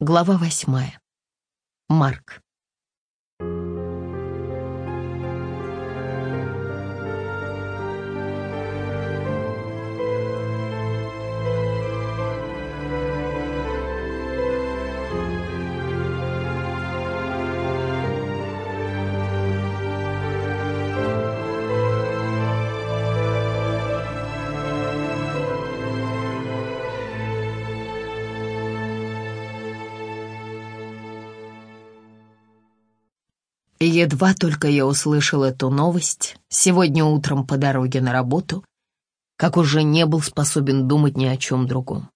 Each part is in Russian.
Глава восьмая. Марк. Едва только я услышал эту новость сегодня утром по дороге на работу, как уже не был способен думать ни о чем другом.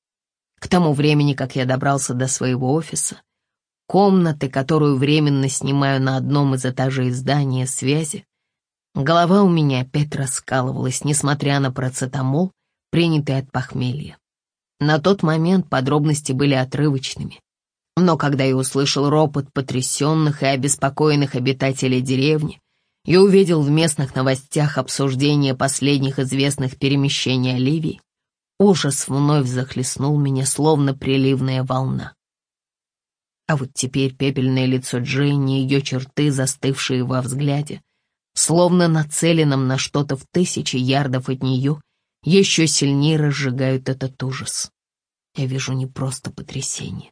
К тому времени, как я добрался до своего офиса, комнаты, которую временно снимаю на одном из этажей здания связи, голова у меня опять раскалывалась, несмотря на процетамол, принятый от похмелья. На тот момент подробности были отрывочными, но когда я услышал ропот потрясенных и обеспокоенных обитателей деревни и увидел в местных новостях обсуждение последних известных перемещений Оливии, ужас вновь захлестнул меня, словно приливная волна. А вот теперь пепельное лицо Дженни и ее черты, застывшие во взгляде, словно нацеленном на что-то в тысячи ярдов от нее, еще сильнее разжигают этот ужас. Я вижу не просто потрясение,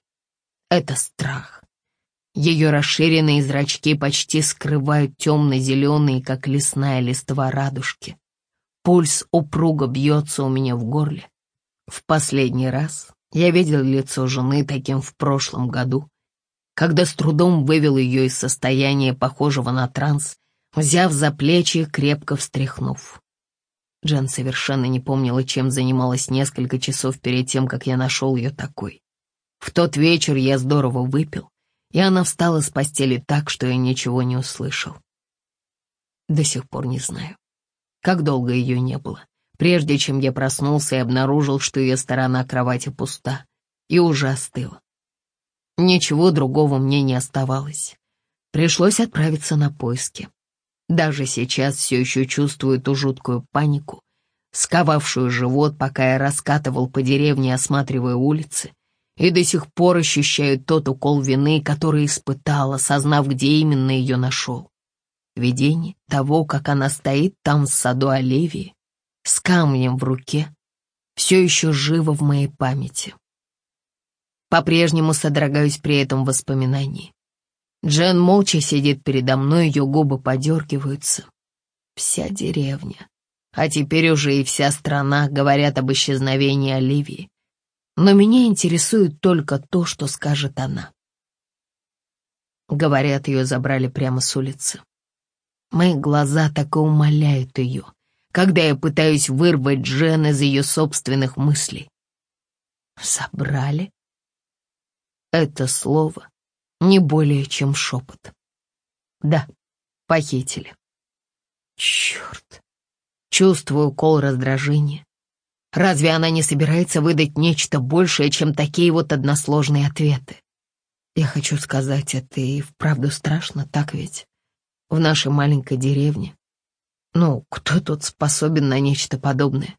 это страх. Ее расширенные зрачки почти скрывают темно-зеленые, как лесная листва радужки. Пульс упруго бьется у меня в горле. В последний раз я видел лицо жены таким в прошлом году, когда с трудом вывел ее из состояния, похожего на транс, взяв за плечи крепко встряхнув. Джен совершенно не помнила, чем занималась несколько часов перед тем, как я нашел ее такой. В тот вечер я здорово выпил, и она встала с постели так, что я ничего не услышал. До сих пор не знаю, как долго ее не было, прежде чем я проснулся и обнаружил, что ее сторона кровати пуста и уже остыла. Ничего другого мне не оставалось. Пришлось отправиться на поиски. Даже сейчас все еще чувствую ту жуткую панику, сковавшую живот, пока я раскатывал по деревне, осматривая улицы, и до сих пор ощущаю тот укол вины, который испытала, осознав, где именно ее нашел. Видение того, как она стоит там в саду Оливии, с камнем в руке, все еще живо в моей памяти. По-прежнему содрогаюсь при этом воспоминании. Джен молча сидит передо мной, ее губы подергиваются. Вся деревня, а теперь уже и вся страна говорят об исчезновении Оливии, но меня интересует только то, что скажет она. Говорят, ее забрали прямо с улицы. Мои глаза так и умоляют ее, когда я пытаюсь вырвать Джен из ее собственных мыслей. Забрали? Это слово не более чем шепот. Да, похитили. Черт. Чувствую укол раздражения, Разве она не собирается выдать нечто большее, чем такие вот односложные ответы? Я хочу сказать, это и вправду страшно, так ведь? В нашей маленькой деревне. Ну, кто тут способен на нечто подобное?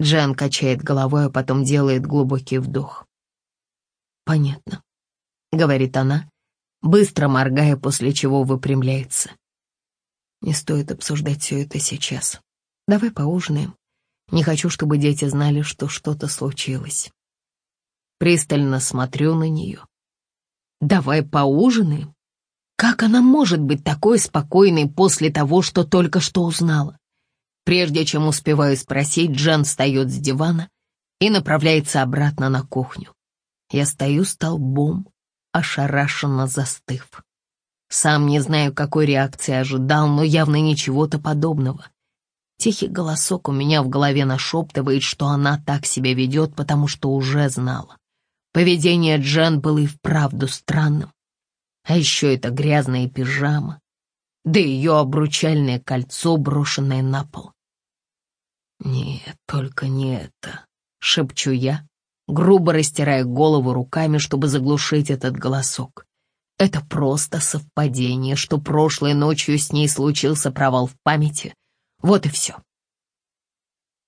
Джан качает головой, а потом делает глубокий вдох. «Понятно», — говорит она, быстро моргая, после чего выпрямляется. «Не стоит обсуждать все это сейчас. Давай поужинаем. Не хочу, чтобы дети знали, что что-то случилось. Пристально смотрю на нее. «Давай поужинаем?» Как она может быть такой спокойной после того, что только что узнала? Прежде чем успеваю спросить, Джан встает с дивана и направляется обратно на кухню. Я стою столбом, ошарашенно застыв. Сам не знаю, какой реакции ожидал, но явно ничего-то подобного. Тихий голосок у меня в голове нашептывает, что она так себя ведет, потому что уже знала. Поведение Джен было и вправду странным. А еще это грязная пижама, да ее обручальное кольцо, брошенное на пол. «Нет, только не это», — шепчу я, грубо растирая голову руками, чтобы заглушить этот голосок. Это просто совпадение, что прошлой ночью с ней случился провал в памяти — вот и все.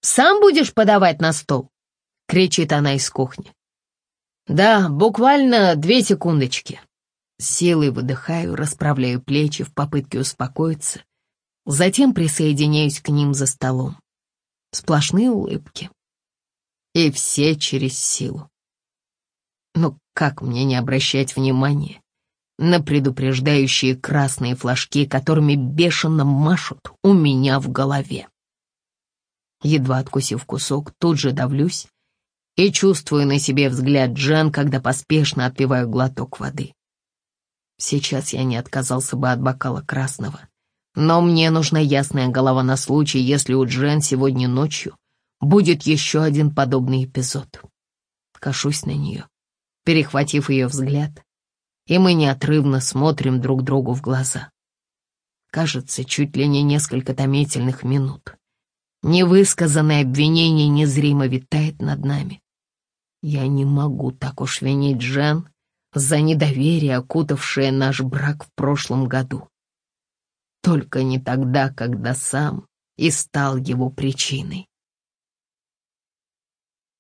«Сам будешь подавать на стол?» — кричит она из кухни. Да, буквально две секундочки. силой выдыхаю, расправляю плечи в попытке успокоиться. Затем присоединяюсь к ним за столом. Сплошные улыбки. И все через силу. Но как мне не обращать внимания на предупреждающие красные флажки, которыми бешено машут у меня в голове? Едва откусив кусок, тут же давлюсь и чувствую на себе взгляд Джен, когда поспешно отпиваю глоток воды. Сейчас я не отказался бы от бокала красного, но мне нужна ясная голова на случай, если у Джен сегодня ночью будет еще один подобный эпизод. Кашусь на нее, перехватив ее взгляд, и мы неотрывно смотрим друг другу в глаза. Кажется, чуть ли не несколько томительных минут. Невысказанное обвинение незримо витает над нами. Я не могу так уж винить Джен за недоверие, окутавшее наш брак в прошлом году. Только не тогда, когда сам и стал его причиной.